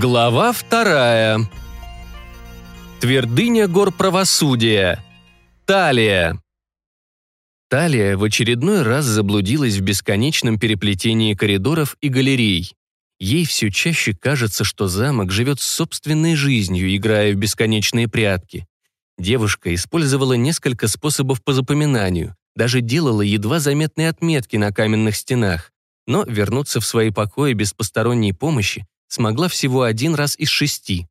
Глава вторая. Твердыня гор правосудия. Талия. Талия в очередной раз заблудилась в бесконечном переплетении коридоров и галерей. Ей все чаще кажется, что замок живет собственной жизнью, играя в бесконечные прятки. Девушка использовала несколько способов по запоминанию, даже делала едва заметные отметки на каменных стенах, но вернуться в свои покои без посторонней помощи смогла всего один раз из шести.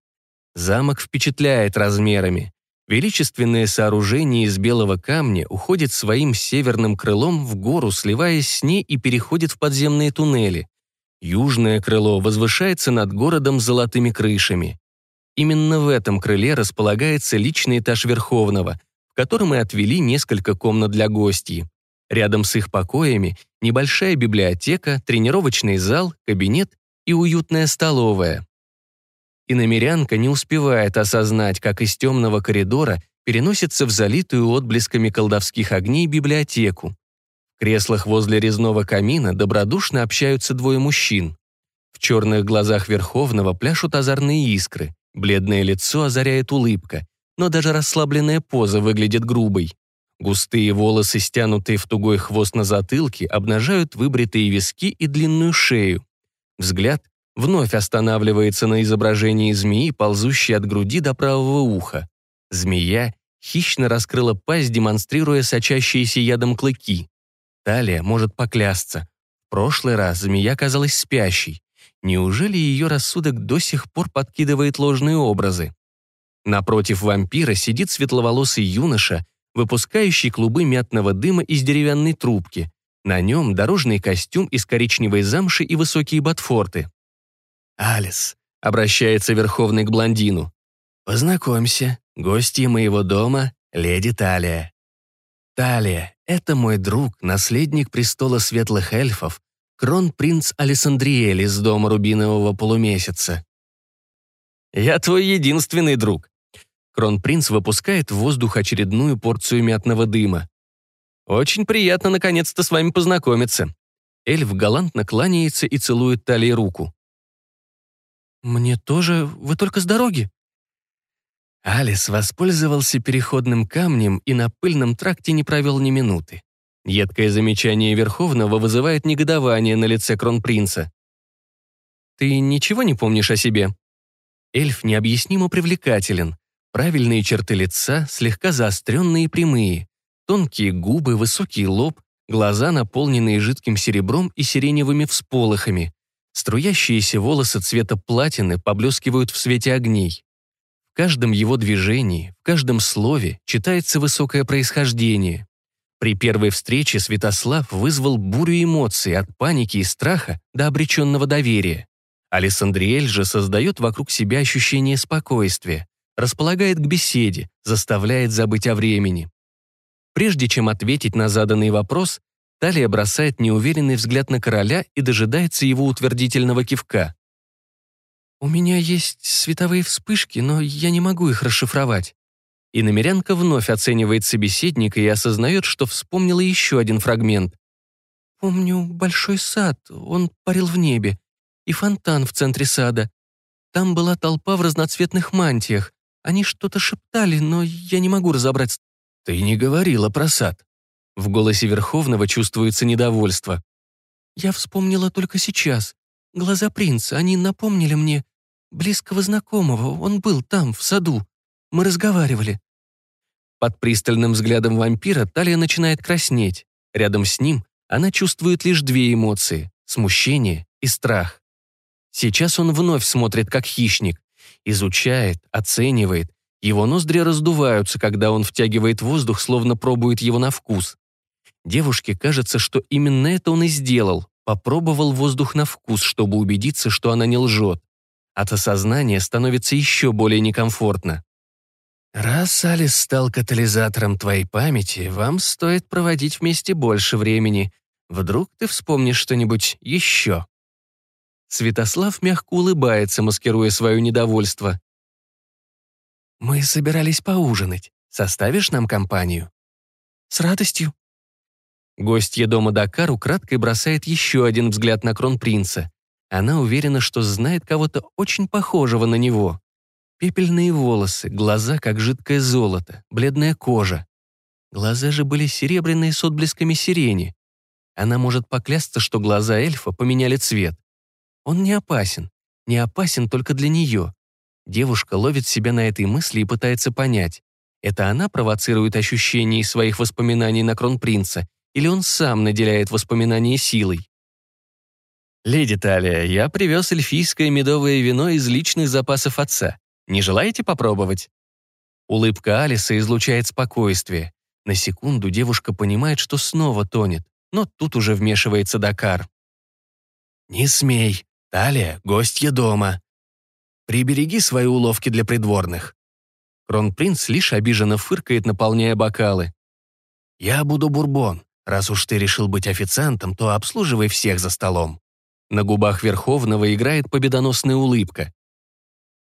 Замок впечатляет размерами. Величественное сооружение из белого камня уходит своим северным крылом в гору, сливаясь с ней и переходит в подземные туннели. Южное крыло возвышается над городом золотыми крышами. Именно в этом крыле располагается личный этаж Верховного, в котором и отвели несколько комнат для гостей. Рядом с их покоями небольшая библиотека, тренировочный зал, кабинет и уютная столовая. И намерянка не успевает осознать, как из темного коридора переносится в залитую отблесками колдовских огней библиотеку. В креслах возле резного камина добродушно общаются двое мужчин. В черных глазах Верховного пляшут озорные искры, бледное лицо озаряет улыбка, но даже расслабленная поза выглядит грубой. Густые волосы, стянутые в тугой хвост на затылке, обнажают выбритые виски и длинную шею. Взгляд вновь останавливается на изображении змеи, ползущей от груди до правого уха. Змея хищно раскрыла пасть, демонстрируя сочащиеся ядом клыки. Талия может поклясться. В прошлый раз змея казалась спящей. Неужели ее рассудок до сих пор подкидывает ложные образы? Напротив вампира сидит светловолосый юноша, выпускающий клубы мятного дыма из деревянной трубки, на нем дорожный костюм из коричневой замши и высокие ботфорты. «Алис», — обращается Верховный к блондину, — «познакомься, гости моего дома — леди Талия». «Талия — это мой друг, наследник престола светлых эльфов, кронпринц Алессандриэль из дома Рубинового полумесяца». «Я твой единственный друг». Кронпринц выпускает в воздух очередную порцию мятного дыма. Очень приятно наконец-то с вами познакомиться». Эльф галантно кланяется и целует Талии руку. «Мне тоже? Вы только с дороги?» Алис воспользовался переходным камнем и на пыльном тракте не провел ни минуты. Едкое замечание Верховного вызывает негодование на лице кронпринца. «Ты ничего не помнишь о себе?» Эльф необъяснимо привлекателен. Правильные черты лица, слегка заостренные и прямые. Тонкие губы, высокий лоб, глаза, наполненные жидким серебром и сиреневыми всполохами. Струящиеся волосы цвета платины поблескивают в свете огней. В каждом его движении, в каждом слове читается высокое происхождение. При первой встрече Святослав вызвал бурю эмоций от паники и страха до обреченного доверия. Алессандриэль же создает вокруг себя ощущение спокойствия, располагает к беседе, заставляет забыть о времени. Прежде чем ответить на заданный вопрос, Талия бросает неуверенный взгляд на короля и дожидается его утвердительного кивка. «У меня есть световые вспышки, но я не могу их расшифровать». И намерянка вновь оценивает собеседника и осознает, что вспомнила еще один фрагмент. «Помню большой сад, он парил в небе, и фонтан в центре сада. Там была толпа в разноцветных мантиях. Они что-то шептали, но я не могу разобрать «Ты не говорила про сад». В голосе Верховного чувствуется недовольство. «Я вспомнила только сейчас. Глаза принца, они напомнили мне близкого знакомого. Он был там, в саду. Мы разговаривали». Под пристальным взглядом вампира Талия начинает краснеть. Рядом с ним она чувствует лишь две эмоции — смущение и страх. Сейчас он вновь смотрит как хищник, изучает, оценивает, его ноздри раздуваются, когда он втягивает воздух, словно пробует его на вкус. Девушке кажется, что именно это он и сделал. Попробовал воздух на вкус, чтобы убедиться, что она не лжет. От осознания становится еще более некомфортно. «Раз Алис стал катализатором твоей памяти, вам стоит проводить вместе больше времени. Вдруг ты вспомнишь что-нибудь еще?» Святослав мягко улыбается, маскируя свое недовольство. «Мы собирались поужинать. Составишь нам компанию?» «С радостью». Гостья дома Дакар украдкой бросает еще один взгляд на кронпринца. Она уверена, что знает кого-то очень похожего на него. Пепельные волосы, глаза как жидкое золото, бледная кожа. Глаза же были серебряные с отблесками сирени. Она может поклясться, что глаза эльфа поменяли цвет. Он не опасен. Не опасен только для нее. Девушка ловит себя на этой мысли и пытается понять, это она провоцирует ощущения из своих воспоминаний на кронпринца, или он сам наделяет воспоминания силой. «Леди Талия, я привез эльфийское медовое вино из личных запасов отца. Не желаете попробовать?» Улыбка Алиса излучает спокойствие. На секунду девушка понимает, что снова тонет, но тут уже вмешивается Дакар. «Не смей. Талия — гостья дома. Прибереги свои уловки для придворных». Кронпринц лишь обиженно фыркает, наполняя бокалы. «Я буду бурбон. Раз уж ты решил быть официантом, то обслуживай всех за столом». На губах Верховного играет победоносная улыбка.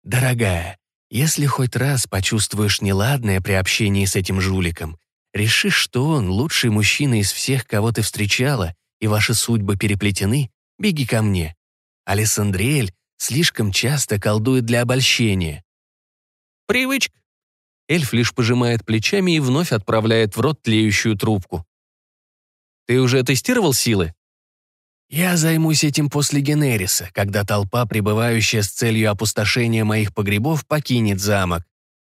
«Дорогая, если хоть раз почувствуешь неладное при общении с этим жуликом, решишь, что он лучший мужчина из всех, кого ты встречала, и ваши судьбы переплетены, беги ко мне. Алессандриэль слишком часто колдует для обольщения». «Привычка». Эльф лишь пожимает плечами и вновь отправляет в рот тлеющую трубку. «Ты уже тестировал силы?» Я займусь этим после Генериса, когда толпа, прибывающая с целью опустошения моих погребов, покинет замок.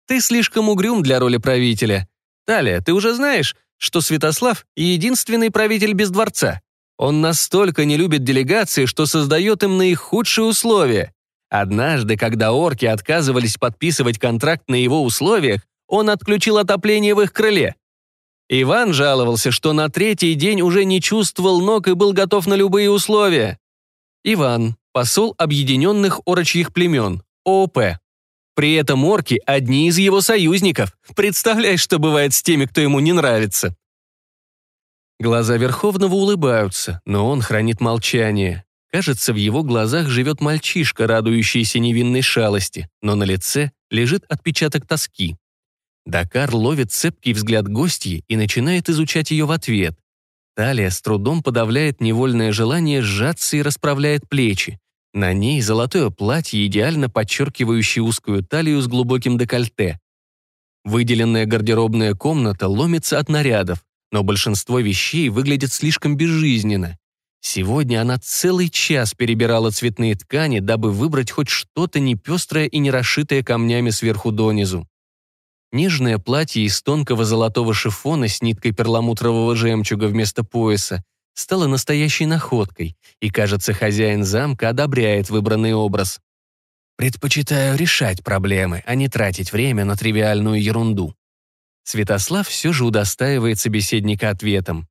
Ты слишком угрюм для роли правителя. Талия, ты уже знаешь, что Святослав — единственный правитель без дворца. Он настолько не любит делегации, что создает им наихудшие условия. Однажды, когда орки отказывались подписывать контракт на его условиях, он отключил отопление в их крыле. Иван жаловался, что на третий день уже не чувствовал ног и был готов на любые условия. Иван, посол объединенных орочьих племен, ООП. При этом орки – одни из его союзников. Представляешь, что бывает с теми, кто ему не нравится. Глаза Верховного улыбаются, но он хранит молчание. Кажется, в его глазах живет мальчишка, радующийся невинной шалости, но на лице лежит отпечаток тоски. Дакар ловит цепкий взгляд гостьи и начинает изучать ее в ответ. Талия с трудом подавляет невольное желание сжаться и расправляет плечи. На ней золотое платье, идеально подчеркивающее узкую талию с глубоким декольте. Выделенная гардеробная комната ломится от нарядов, но большинство вещей выглядит слишком безжизненно. Сегодня она целый час перебирала цветные ткани, дабы выбрать хоть что-то не пестрое и не расшитое камнями сверху донизу. Нежное платье из тонкого золотого шифона с ниткой перламутрового жемчуга вместо пояса стало настоящей находкой, и, кажется, хозяин замка одобряет выбранный образ. «Предпочитаю решать проблемы, а не тратить время на тривиальную ерунду». Святослав все же удостаивает собеседника ответом.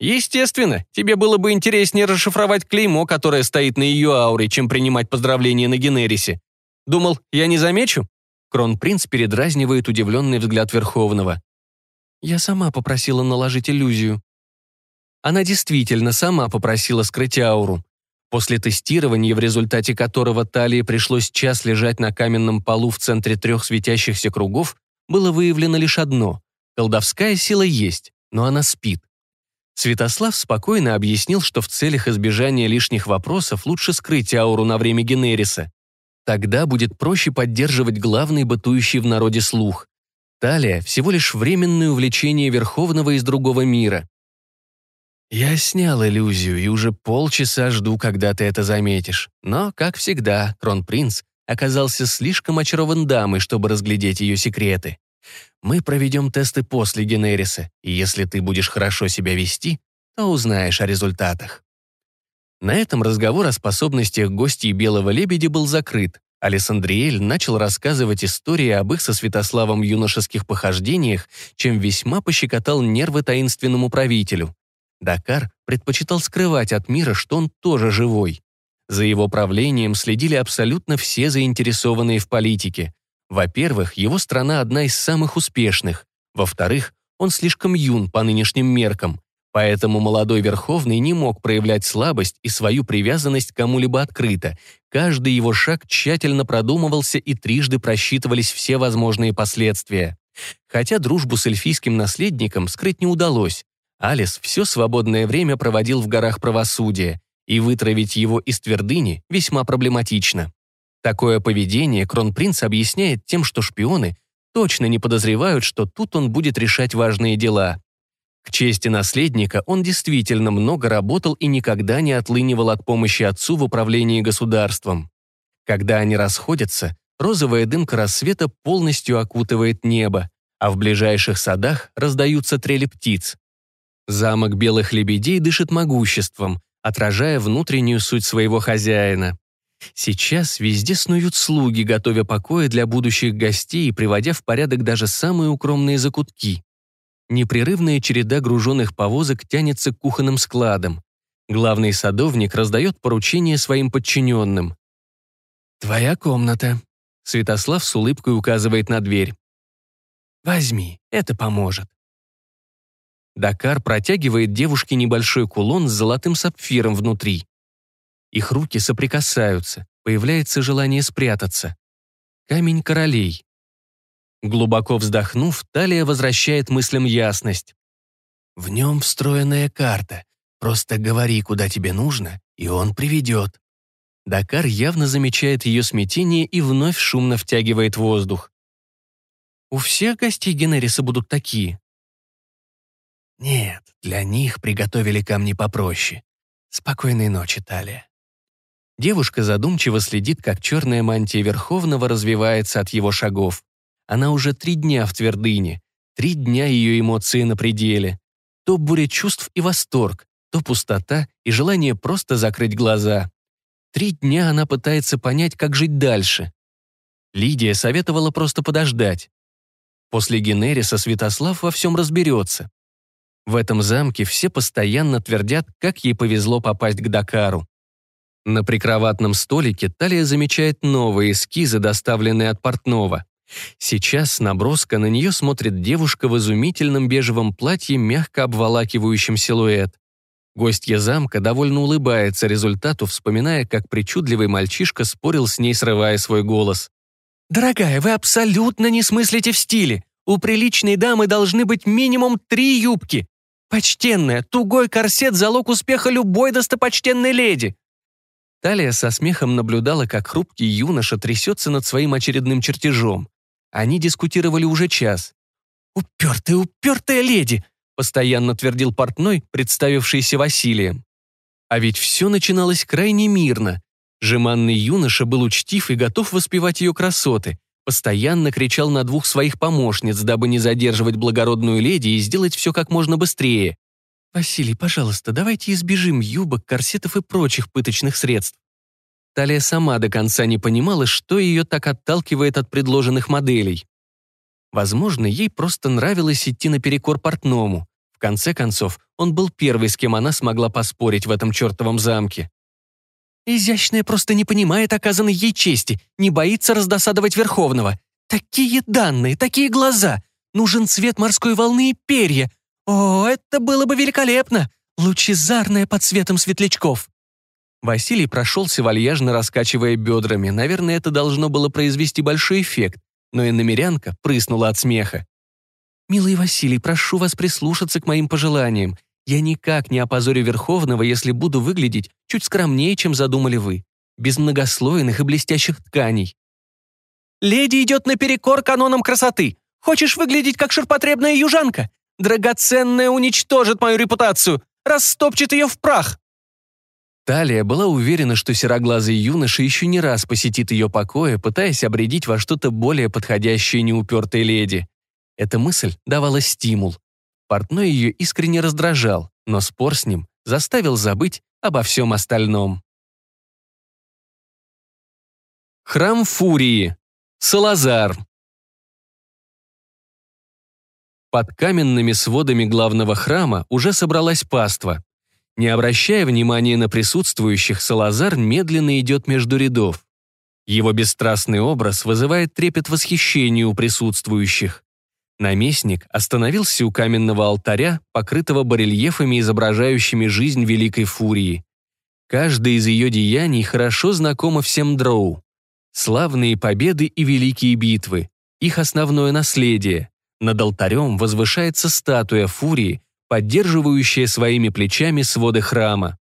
«Естественно, тебе было бы интереснее расшифровать клеймо, которое стоит на ее ауре, чем принимать поздравления на Генерисе. Думал, я не замечу?» Кронпринц передразнивает удивленный взгляд Верховного. «Я сама попросила наложить иллюзию». Она действительно сама попросила скрыть ауру. После тестирования, в результате которого Талии пришлось час лежать на каменном полу в центре трех светящихся кругов, было выявлено лишь одно – колдовская сила есть, но она спит. Святослав спокойно объяснил, что в целях избежания лишних вопросов лучше скрыть ауру на время Генериса. Тогда будет проще поддерживать главный бытующий в народе слух. Талия – всего лишь временное увлечение Верховного из другого мира. Я снял иллюзию и уже полчаса жду, когда ты это заметишь. Но, как всегда, кронпринц оказался слишком очарован дамой, чтобы разглядеть ее секреты. Мы проведем тесты после Генериса, и если ты будешь хорошо себя вести, то узнаешь о результатах. На этом разговор о способностях гостей Белого Лебедя был закрыт. Алессандриэль начал рассказывать истории об их со Святославом юношеских похождениях, чем весьма пощекотал нервы таинственному правителю. Дакар предпочитал скрывать от мира, что он тоже живой. За его правлением следили абсолютно все заинтересованные в политике. Во-первых, его страна одна из самых успешных. Во-вторых, он слишком юн по нынешним меркам. Поэтому молодой Верховный не мог проявлять слабость и свою привязанность кому-либо открыто. Каждый его шаг тщательно продумывался и трижды просчитывались все возможные последствия. Хотя дружбу с эльфийским наследником скрыть не удалось. Алис все свободное время проводил в горах правосудия. И вытравить его из твердыни весьма проблематично. Такое поведение кронпринц объясняет тем, что шпионы точно не подозревают, что тут он будет решать важные дела. К чести наследника он действительно много работал и никогда не отлынивал от помощи отцу в управлении государством. Когда они расходятся, розовая дымка рассвета полностью окутывает небо, а в ближайших садах раздаются трели птиц. Замок белых лебедей дышит могуществом, отражая внутреннюю суть своего хозяина. Сейчас везде снуют слуги, готовя покои для будущих гостей и приводя в порядок даже самые укромные закутки. Непрерывная череда груженных повозок тянется к кухонным складам. Главный садовник раздает поручения своим подчиненным. «Твоя комната», — Святослав с улыбкой указывает на дверь. «Возьми, это поможет». Дакар протягивает девушке небольшой кулон с золотым сапфиром внутри. Их руки соприкасаются, появляется желание спрятаться. Камень королей. Глубоко вздохнув, Талия возвращает мыслям ясность. «В нем встроенная карта. Просто говори, куда тебе нужно, и он приведет». Дакар явно замечает ее смятение и вновь шумно втягивает воздух. «У всех гостей Генериса будут такие?» «Нет, для них приготовили камни попроще. Спокойной ночи, Талия». Девушка задумчиво следит, как черная мантия Верховного развивается от его шагов. Она уже три дня в твердыне, три дня ее эмоции на пределе. То буря чувств и восторг, то пустота и желание просто закрыть глаза. Три дня она пытается понять, как жить дальше. Лидия советовала просто подождать. После Генериса Святослав во всем разберется. В этом замке все постоянно твердят, как ей повезло попасть к Дакару. На прикроватном столике Талия замечает новые эскизы, доставленные от портного. Сейчас с наброска на нее смотрит девушка в изумительном бежевом платье, мягко обволакивающем силуэт. Гостья замка довольно улыбается результату, вспоминая, как причудливый мальчишка спорил с ней, срывая свой голос. «Дорогая, вы абсолютно не смыслите в стиле. У приличной дамы должны быть минимум три юбки. Почтенная, тугой корсет – залог успеха любой достопочтенной леди. Талия со смехом наблюдала, как хрупкий юноша трясется над своим очередным чертежом. Они дискутировали уже час. «Упертая, упертая леди!» постоянно твердил портной, представившийся Василием. А ведь все начиналось крайне мирно. Жеманный юноша был учтив и готов воспевать ее красоты, постоянно кричал на двух своих помощниц, дабы не задерживать благородную леди и сделать все как можно быстрее. «Василий, пожалуйста, давайте избежим юбок, корсетов и прочих пыточных средств». Талия сама до конца не понимала, что ее так отталкивает от предложенных моделей. Возможно, ей просто нравилось идти наперекор портному. В конце концов, он был первый, с кем она смогла поспорить в этом чертовом замке. Изящная просто не понимает оказанной ей чести, не боится раздосадовать Верховного. Такие данные, такие глаза. Нужен цвет морской волны и перья. О, это было бы великолепно. Лучезарное под светом светлячков. Василий прошелся вальяжно, раскачивая бедрами. Наверное, это должно было произвести большой эффект, но и намерянка прыснула от смеха. «Милый Василий, прошу вас прислушаться к моим пожеланиям. Я никак не опозорю Верховного, если буду выглядеть чуть скромнее, чем задумали вы, без многослойных и блестящих тканей. «Леди идет наперекор канонам красоты. Хочешь выглядеть как ширпотребная южанка? Драгоценная уничтожит мою репутацию, растопчет ее в прах!» Талия была уверена, что сероглазый юноша еще не раз посетит ее покоя, пытаясь обредить во что-то более подходящее неупертой леди. Эта мысль давала стимул. Портной ее искренне раздражал, но спор с ним заставил забыть обо всем остальном. Храм Фурии. Салазар. Под каменными сводами главного храма уже собралась паства. Не обращая внимания на присутствующих, Салазар медленно идет между рядов. Его бесстрастный образ вызывает трепет восхищения у присутствующих. Наместник остановился у каменного алтаря, покрытого барельефами, изображающими жизнь Великой Фурии. Каждое из ее деяний хорошо знакомо всем дроу. Славные победы и великие битвы, их основное наследие. Над алтарем возвышается статуя Фурии, поддерживающая своими плечами своды храма.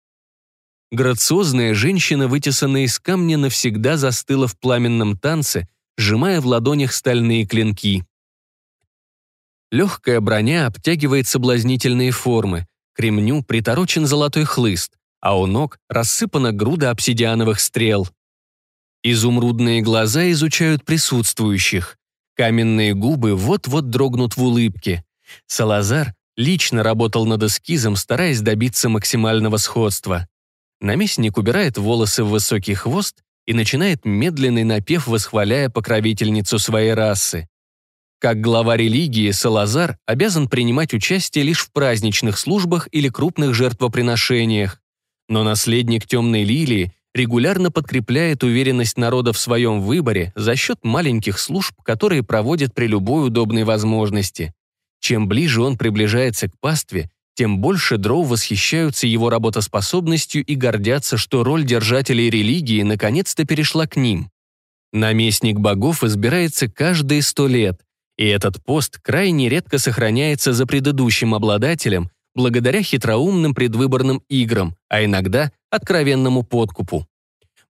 грациозная женщина, вытесанная из камня, навсегда застыла в пламенном танце, сжимая в ладонях стальные клинки. Легкая броня обтягивает соблазнительные формы, к ремню приторочен золотой хлыст, а у ног рассыпана груда обсидиановых стрел. Изумрудные глаза изучают присутствующих. Каменные губы вот-вот дрогнут в улыбке. Салазар лично работал над эскизом, стараясь добиться максимального сходства. Наместник убирает волосы в высокий хвост и начинает медленный напев, восхваляя покровительницу своей расы. Как глава религии, Салазар обязан принимать участие лишь в праздничных службах или крупных жертвоприношениях. Но наследник Темной Лилии регулярно подкрепляет уверенность народа в своем выборе за счет маленьких служб, которые проводит при любой удобной возможности. Чем ближе он приближается к пастве, тем больше дроу восхищаются его работоспособностью и гордятся, что роль держателей религии наконец-то перешла к ним. Наместник богов избирается каждые сто лет, и этот пост крайне редко сохраняется за предыдущим обладателем благодаря хитроумным предвыборным играм, а иногда откровенному подкупу.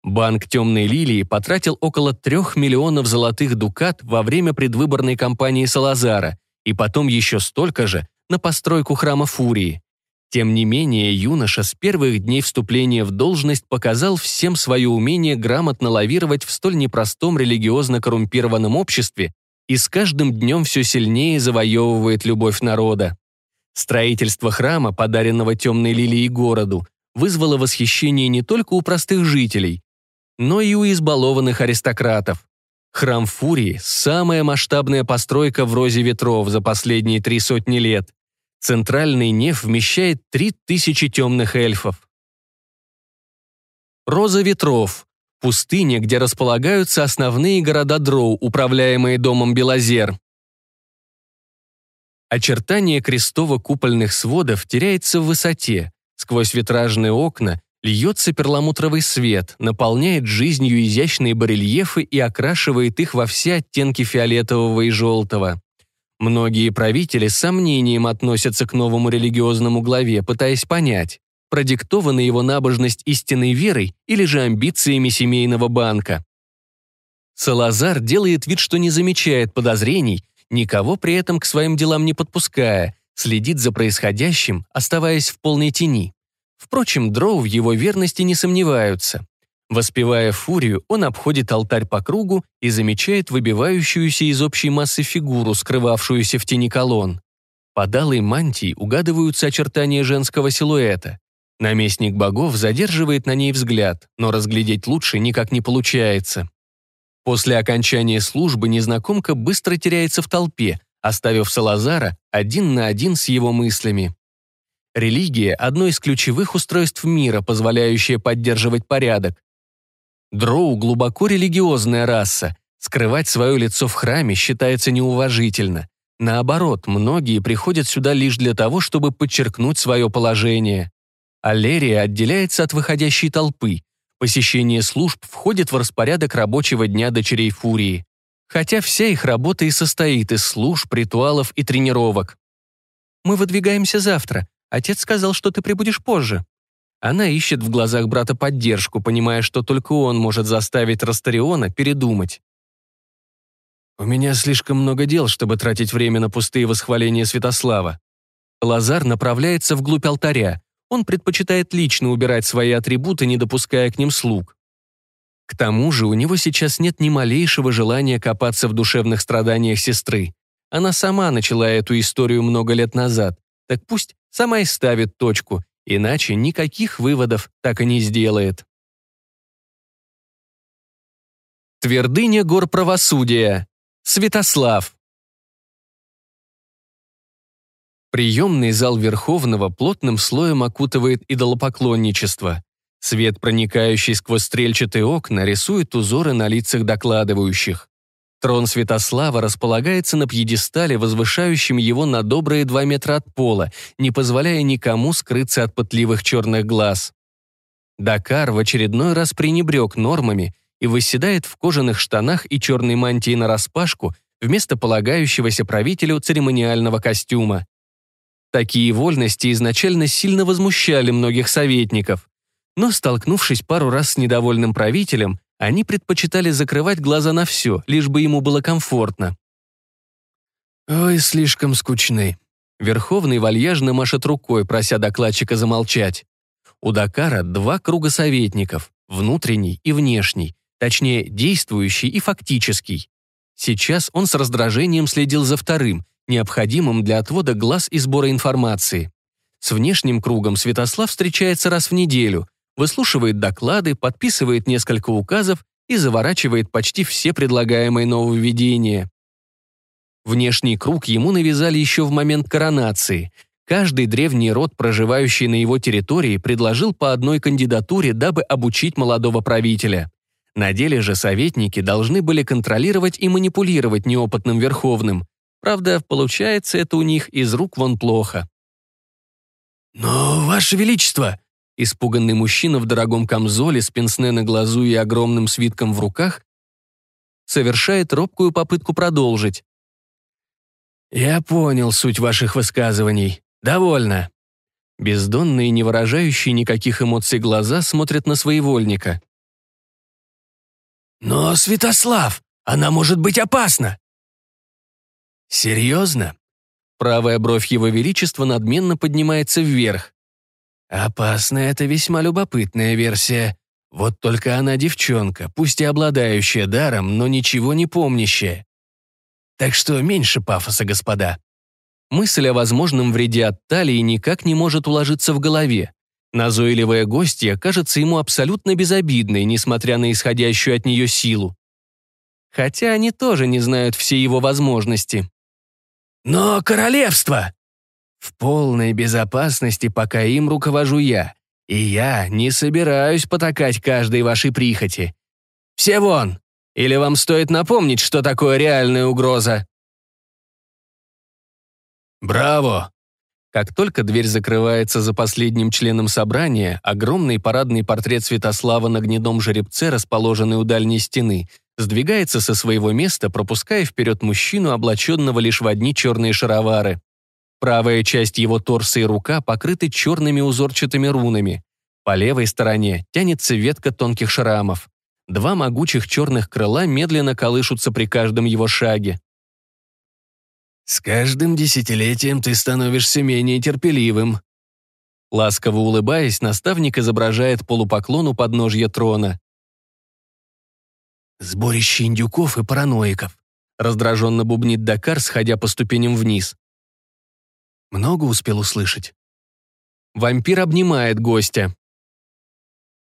Банк «Темной лилии» потратил около трех миллионов золотых дукат во время предвыборной кампании Салазара и потом еще столько же на постройку храма Фурии. Тем не менее, юноша с первых дней вступления в должность показал всем свое умение грамотно лавировать в столь непростом религиозно коррумпированном обществе и с каждым днем все сильнее завоевывает любовь народа. Строительство храма, подаренного темной лилией городу, вызвало восхищение не только у простых жителей, но и у избалованных аристократов. Храм Фурии – самая масштабная постройка в розе ветров за последние три сотни лет. Центральный неф вмещает три тысячи темных эльфов. Роза ветров – пустыня, где располагаются основные города Дроу, управляемые домом Белозер. Очертание крестово-купольных сводов теряется в высоте. Сквозь витражные окна льется перламутровый свет, наполняет жизнью изящные барельефы и окрашивает их во все оттенки фиолетового и желтого. Многие правители с сомнением относятся к новому религиозному главе, пытаясь понять, продиктована его набожность истинной верой или же амбициями семейного банка. Салазар делает вид, что не замечает подозрений никого при этом к своим делам не подпуская, следит за происходящим, оставаясь в полной тени. Впрочем, дроу в его верности не сомневаются. Воспевая фурию, он обходит алтарь по кругу и замечает выбивающуюся из общей массы фигуру, скрывавшуюся в тени колонн. Под алой мантией угадываются очертания женского силуэта. Наместник богов задерживает на ней взгляд, но разглядеть лучше никак не получается. После окончания службы незнакомка быстро теряется в толпе, оставив Салазара один на один с его мыслями. Религия – одно из ключевых устройств мира, позволяющее поддерживать порядок. Дроу – глубоко религиозная раса. Скрывать свое лицо в храме считается неуважительно. Наоборот, многие приходят сюда лишь для того, чтобы подчеркнуть свое положение. Аллерия отделяется от выходящей толпы, Посещение служб входит в распорядок рабочего дня дочерей Фурии. Хотя вся их работа и состоит из служб, ритуалов и тренировок. «Мы выдвигаемся завтра. Отец сказал, что ты прибудешь позже». Она ищет в глазах брата поддержку, понимая, что только он может заставить Растариона передумать. «У меня слишком много дел, чтобы тратить время на пустые восхваления Святослава». Лазар направляется вглубь алтаря, он предпочитает лично убирать свои атрибуты, не допуская к ним слуг. К тому же у него сейчас нет ни малейшего желания копаться в душевных страданиях сестры. Она сама начала эту историю много лет назад, так пусть сама и ставит точку, иначе никаких выводов так и не сделает. Твердыня гор правосудия. Святослав. Приемный зал Верховного плотным слоем окутывает идолопоклонничество. Свет, проникающий сквозь стрельчатые окна, рисует узоры на лицах докладывающих. Трон Святослава располагается на пьедестале, возвышающем его на добрые два метра от пола, не позволяя никому скрыться от пытливых черных глаз. Дакар в очередной раз пренебрег нормами и выседает в кожаных штанах и черной мантии нараспашку вместо полагающегося правителю церемониального костюма. Такие вольности изначально сильно возмущали многих советников. Но, столкнувшись пару раз с недовольным правителем, они предпочитали закрывать глаза на все, лишь бы ему было комфортно. «Ой, слишком скучны». Верховный вальяжно машет рукой, прося докладчика замолчать. У Дакара два круга советников, внутренний и внешний, точнее, действующий и фактический. Сейчас он с раздражением следил за вторым, необходимым для отвода глаз и сбора информации. С внешним кругом Святослав встречается раз в неделю, выслушивает доклады, подписывает несколько указов и заворачивает почти все предлагаемые нововведения. Внешний круг ему навязали еще в момент коронации. Каждый древний род, проживающий на его территории, предложил по одной кандидатуре, дабы обучить молодого правителя. На деле же советники должны были контролировать и манипулировать неопытным верховным. Правда, получается это у них из рук вон плохо. «Но, Ваше Величество!» Испуганный мужчина в дорогом камзоле с пенсне на глазу и огромным свитком в руках совершает робкую попытку продолжить. «Я понял суть ваших высказываний. Довольно». Бездонные, не выражающие никаких эмоций глаза смотрят на своевольника. «Но, Святослав, она может быть опасна!» «Серьезно?» Правая бровь его величества надменно поднимается вверх. Опасная — это весьма любопытная версия. Вот только она девчонка, пусть и обладающая даром, но ничего не помнящая. Так что меньше пафоса, господа. Мысль о возможном вреде от талии никак не может уложиться в голове. Назойливая гостья кажется ему абсолютно безобидной, несмотря на исходящую от нее силу. Хотя они тоже не знают все его возможности. «Но королевство!» В полной безопасности, пока им руковожу я. И я не собираюсь потакать каждой вашей прихоти. Все вон! Или вам стоит напомнить, что такое реальная угроза?» «Браво!» Как только дверь закрывается за последним членом собрания, огромный парадный портрет Святослава на гнедом жеребце, расположенный у дальней стены, сдвигается со своего места, пропуская вперед мужчину, облаченного лишь в одни черные шаровары. Правая часть его торса и рука покрыты черными узорчатыми рунами. По левой стороне тянется ветка тонких шрамов. Два могучих черных крыла медленно колышутся при каждом его шаге. «С каждым десятилетием ты становишься менее терпеливым». Ласково улыбаясь, наставник изображает полупоклон у подножья трона. «Сборище индюков и параноиков», раздраженно бубнит Дакар, сходя по ступеням вниз. Много успел услышать. Вампир обнимает гостя.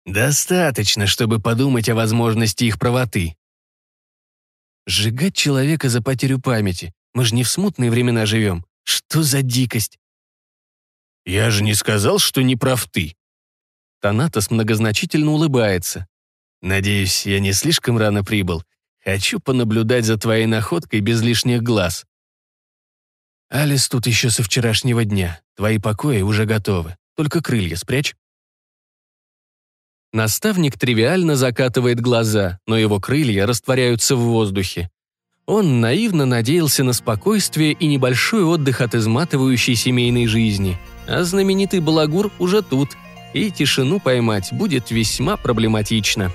Достаточно, чтобы подумать о возможности их правоты. Сжигать человека за потерю памяти. Мы же не в смутные времена живем. Что за дикость? Я же не сказал, что не прав ты. Танатос многозначительно улыбается. Надеюсь, я не слишком рано прибыл. Хочу понаблюдать за твоей находкой без лишних глаз. «Алис тут еще со вчерашнего дня. Твои покои уже готовы. Только крылья спрячь». Наставник тривиально закатывает глаза, но его крылья растворяются в воздухе. Он наивно надеялся на спокойствие и небольшой отдых от изматывающей семейной жизни. А знаменитый балагур уже тут, и тишину поймать будет весьма проблематично.